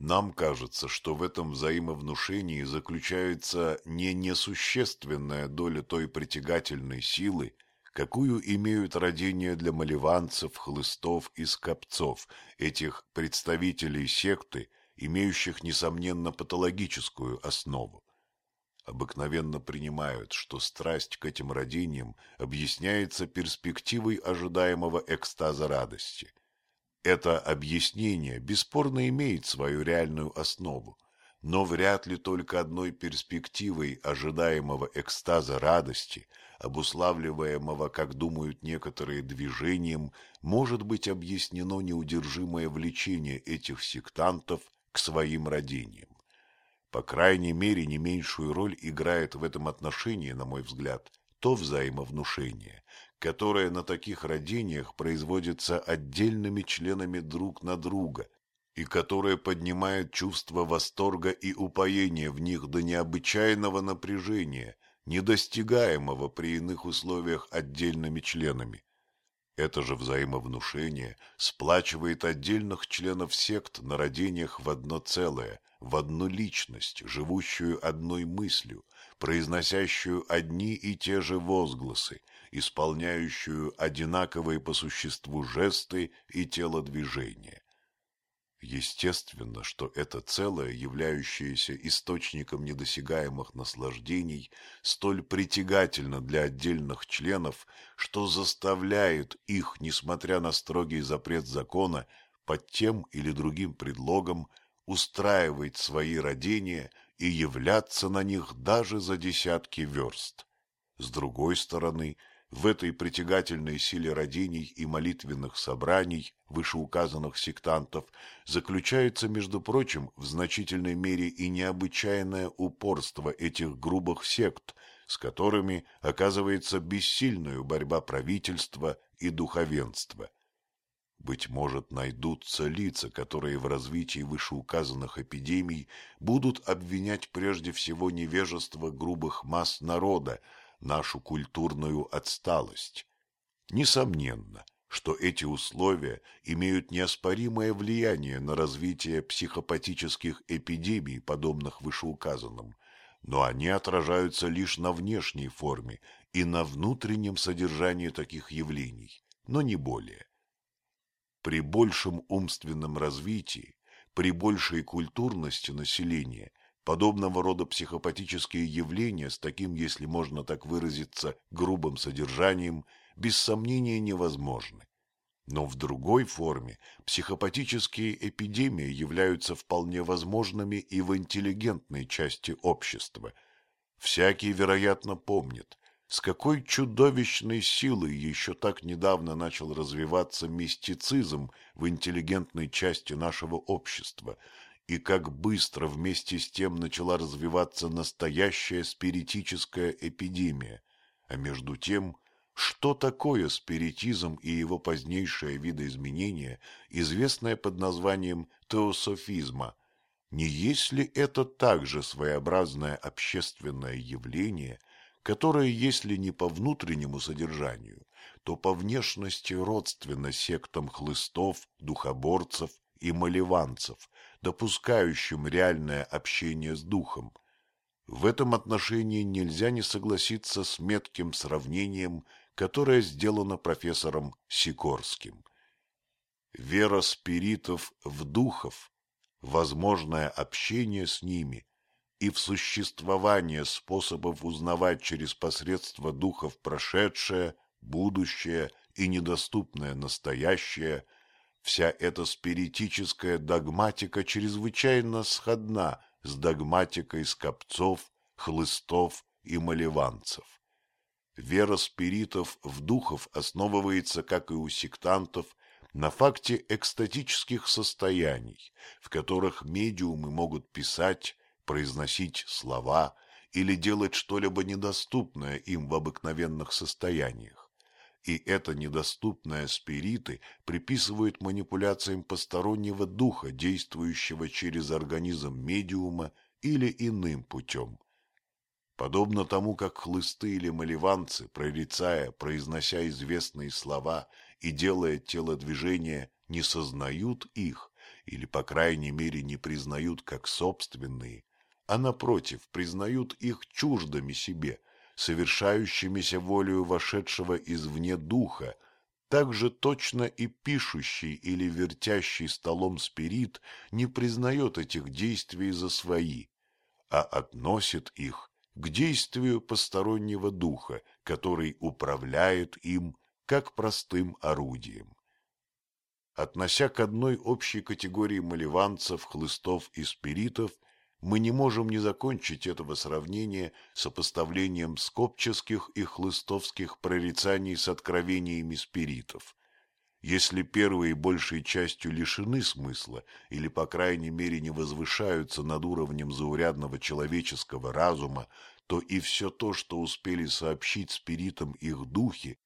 Нам кажется, что в этом взаимовнушении заключается не несущественная доля той притягательной силы, какую имеют родения для маливанцев, хлыстов и скопцов, этих представителей секты, имеющих, несомненно, патологическую основу. Обыкновенно принимают, что страсть к этим родениям объясняется перспективой ожидаемого экстаза радости – это объяснение бесспорно имеет свою реальную основу, но вряд ли только одной перспективой ожидаемого экстаза радости, обуславливаемого, как думают некоторые, движением, может быть объяснено неудержимое влечение этих сектантов к своим родениям. По крайней мере, не меньшую роль играет в этом отношении, на мой взгляд, то взаимовнушение, которое на таких родениях производится отдельными членами друг на друга и которое поднимает чувство восторга и упоения в них до необычайного напряжения, недостигаемого при иных условиях отдельными членами. Это же взаимовнушение сплачивает отдельных членов сект на родениях в одно целое, в одну личность, живущую одной мыслью, произносящую одни и те же возгласы, исполняющую одинаковые по существу жесты и телодвижения. Естественно, что это целое, являющееся источником недосягаемых наслаждений, столь притягательно для отдельных членов, что заставляет их, несмотря на строгий запрет закона, под тем или другим предлогом устраивать свои родения и являться на них даже за десятки верст. С другой стороны, в этой притягательной силе родений и молитвенных собраний вышеуказанных сектантов заключается, между прочим, в значительной мере и необычайное упорство этих грубых сект, с которыми оказывается бессильную борьба правительства и духовенства. Быть может, найдутся лица, которые в развитии вышеуказанных эпидемий будут обвинять прежде всего невежество грубых масс народа, нашу культурную отсталость. Несомненно, что эти условия имеют неоспоримое влияние на развитие психопатических эпидемий, подобных вышеуказанным, но они отражаются лишь на внешней форме и на внутреннем содержании таких явлений, но не более. При большем умственном развитии, при большей культурности населения – Подобного рода психопатические явления с таким, если можно так выразиться, грубым содержанием, без сомнения невозможны. Но в другой форме психопатические эпидемии являются вполне возможными и в интеллигентной части общества. Всякий, вероятно, помнит, с какой чудовищной силой еще так недавно начал развиваться мистицизм в интеллигентной части нашего общества – и как быстро вместе с тем начала развиваться настоящая спиритическая эпидемия. А между тем, что такое спиритизм и его позднейшее видоизменение, известное под названием теософизма? Не есть ли это также своеобразное общественное явление, которое, если не по внутреннему содержанию, то по внешности родственно сектам хлыстов, духоборцев и малеванцев, допускающим реальное общение с духом. В этом отношении нельзя не согласиться с метким сравнением, которое сделано профессором Сикорским. Вера спиритов в духов, возможное общение с ними и в существование способов узнавать через посредство духов прошедшее, будущее и недоступное настоящее – Вся эта спиритическая догматика чрезвычайно сходна с догматикой скопцов, хлыстов и малеванцев. Вера спиритов в духов основывается, как и у сектантов, на факте экстатических состояний, в которых медиумы могут писать, произносить слова или делать что-либо недоступное им в обыкновенных состояниях и это недоступное спириты приписывают манипуляциям постороннего духа, действующего через организм медиума или иным путем. Подобно тому, как хлысты или маливанцы, прорицая, произнося известные слова и делая телодвижения, не сознают их или, по крайней мере, не признают как собственные, а, напротив, признают их чуждыми себе, совершающимися волею вошедшего извне духа, так же точно и пишущий или вертящий столом спирит не признает этих действий за свои, а относит их к действию постороннего духа, который управляет им как простым орудием. Относя к одной общей категории маливанцев, хлыстов и спиритов, мы не можем не закончить этого сравнения сопоставлением скопческих и хлыстовских прорицаний с откровениями спиритов. Если первые большей частью лишены смысла или, по крайней мере, не возвышаются над уровнем заурядного человеческого разума, то и все то, что успели сообщить спиритам их духи,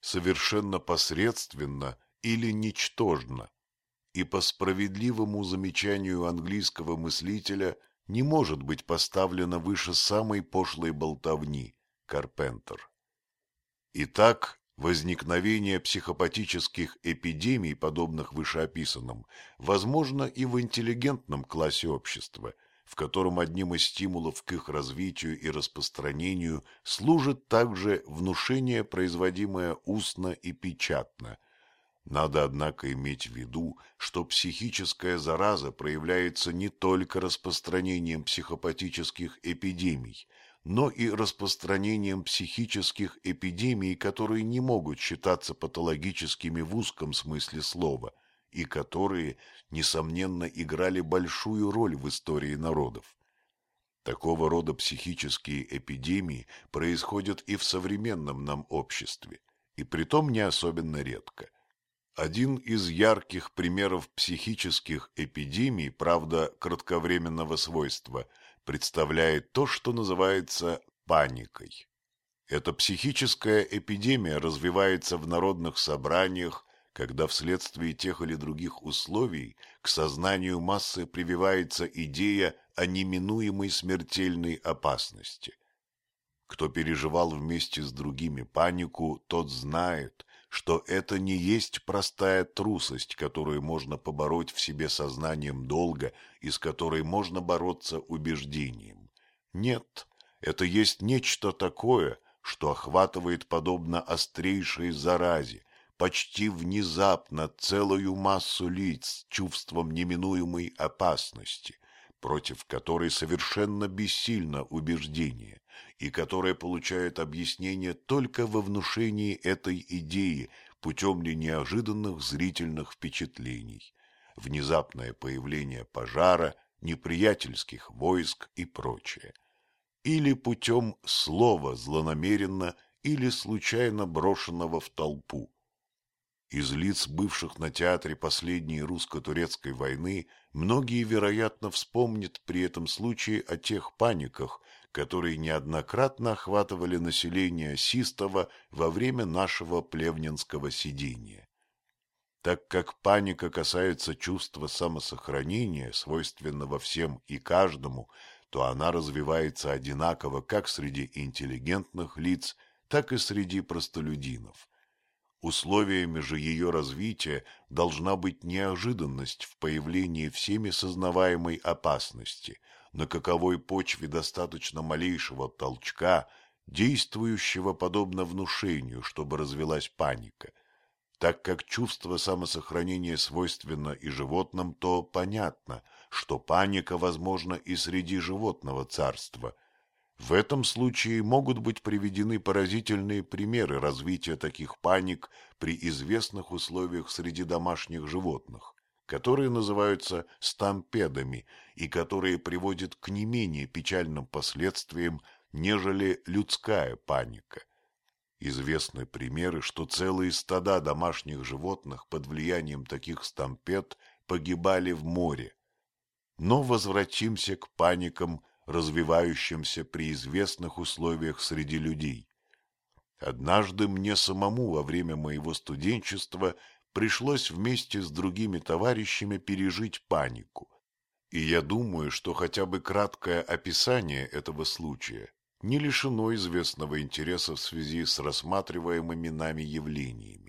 совершенно посредственно или ничтожно. И по справедливому замечанию английского мыслителя – не может быть поставлена выше самой пошлой болтовни, Карпентер. Итак, возникновение психопатических эпидемий, подобных вышеописанным, возможно и в интеллигентном классе общества, в котором одним из стимулов к их развитию и распространению служит также внушение, производимое устно и печатно, надо, однако, иметь в виду, что психическая зараза проявляется не только распространением психопатических эпидемий, но и распространением психических эпидемий, которые не могут считаться патологическими в узком смысле слова и которые, несомненно, играли большую роль в истории народов. Такого рода психические эпидемии происходят и в современном нам обществе, и притом не особенно редко. Один из ярких примеров психических эпидемий, правда, кратковременного свойства, представляет то, что называется паникой. Эта психическая эпидемия развивается в народных собраниях, когда вследствие тех или других условий к сознанию массы прививается идея о неминуемой смертельной опасности. Кто переживал вместе с другими панику, тот знает, что это не есть простая трусость, которую можно побороть в себе сознанием долга и с которой можно бороться убеждением. Нет, это есть нечто такое, что охватывает подобно острейшей заразе, почти внезапно целую массу лиц с чувством неминуемой опасности, против которой совершенно бессильно убеждение, и которая получает объяснение только во внушении этой идеи путем ли неожиданных зрительных впечатлений, внезапное появление пожара, неприятельских войск и прочее, или путем слова злонамеренно или случайно брошенного в толпу, из лиц, бывших на театре последней русско-турецкой войны, многие, вероятно, вспомнят при этом случае о тех паниках, которые неоднократно охватывали население Систова во время нашего плевнинского сидения. Так как паника касается чувства самосохранения, свойственного всем и каждому, то она развивается одинаково как среди интеллигентных лиц, так и среди простолюдинов. Условиями же ее развития должна быть неожиданность в появлении всеми сознаваемой опасности, на каковой почве достаточно малейшего толчка, действующего подобно внушению, чтобы развелась паника. Так как чувство самосохранения свойственно и животным, то понятно, что паника возможна и среди животного царства – в этом случае могут быть приведены поразительные примеры развития таких паник при известных условиях среди домашних животных, которые называются стампедами и которые приводят к не менее печальным последствиям, нежели людская паника. Известны примеры, что целые стада домашних животных под влиянием таких стампед погибали в море. Но возвратимся к паникам развивающимся при известных условиях среди людей. Однажды мне самому во время моего студенчества пришлось вместе с другими товарищами пережить панику. И я думаю, что хотя бы краткое описание этого случая не лишено известного интереса в связи с рассматриваемыми нами явлениями.